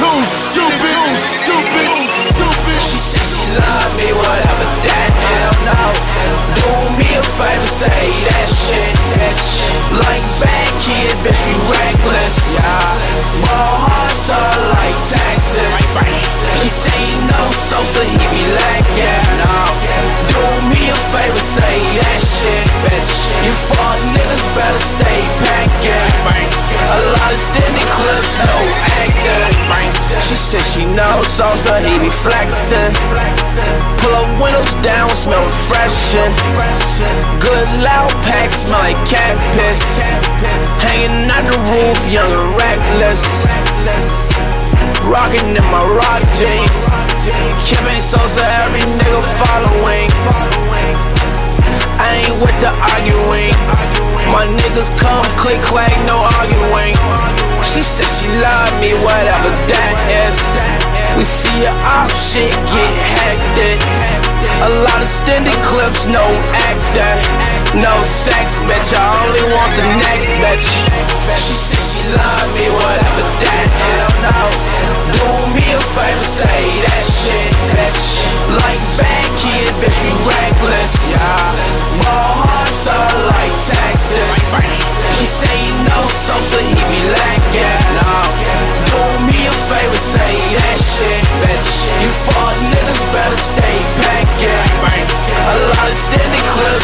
Get it too stupid, stupid, stupid. She said she love me, whatever that is. No, do me a favor, say that shit, bitch. Like bad kids, bitch, we reckless. Yeah, ball hearts are like taxes. He say knows so, so he be lacking. No, do me a favor, say that shit, bitch. You fuck niggas better stay packing. She said she knows so he be flexing. Pull up windows down, smell refreshing. Good loud pack, smell like cat piss. Hanging out the roof, young and reckless. Rockin' in my rock jeans. Kim Sosa, every nigga following. I ain't with the arguing. My niggas come click clack, no arguing. She said she love me, whatever that is. We see your op shit get hectic. A lot of extended clips, no actor. No sex, bitch. I only want the neck, bitch. She said she love me, stay packing. A lot of standing clips.